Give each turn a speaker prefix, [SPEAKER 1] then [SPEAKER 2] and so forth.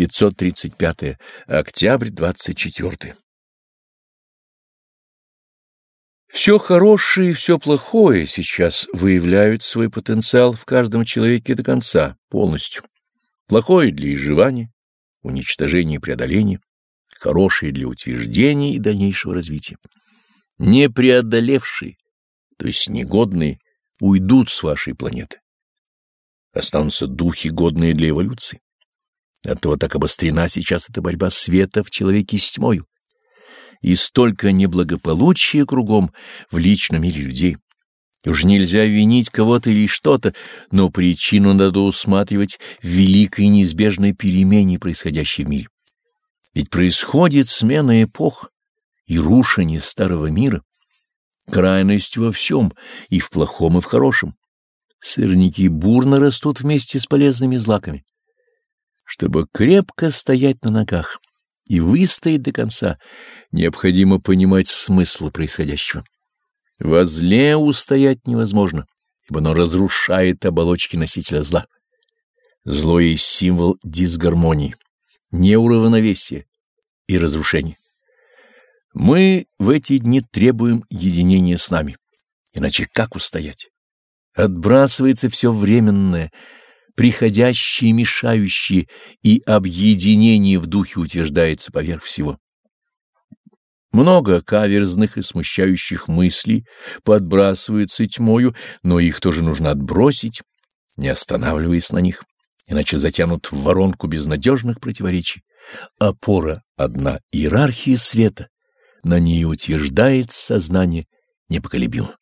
[SPEAKER 1] 535. Октябрь 24. Все хорошее и все плохое сейчас выявляют свой потенциал в каждом человеке до конца, полностью. Плохое для изживания, уничтожения и преодоления, хорошее для утверждения и дальнейшего развития. Не преодолевшие, то есть негодные, уйдут с вашей планеты. Останутся духи, годные для эволюции. Оттого так обострена сейчас эта борьба света в человеке с тьмою. И столько неблагополучия кругом в личном мире людей. Уж нельзя винить кого-то или что-то, но причину надо усматривать в великой неизбежной перемене, происходящей в мире. Ведь происходит смена эпох и рушение старого мира, крайность во всем, и в плохом, и в хорошем. Сырники бурно растут вместе с полезными злаками. Чтобы крепко стоять на ногах и выстоять до конца, необходимо понимать смысл происходящего. Во зле устоять невозможно, ибо оно разрушает оболочки носителя зла. Зло есть символ дисгармонии, неуравновесия и разрушения. Мы в эти дни требуем единения с нами, иначе как устоять? Отбрасывается все временное — приходящие мешающие, и объединение в духе утверждается поверх всего. Много каверзных и смущающих мыслей подбрасывается тьмою, но их тоже нужно отбросить, не останавливаясь на них, иначе затянут в воронку безнадежных противоречий. Опора одна — иерархия света, на ней утверждается сознание непоколебимо.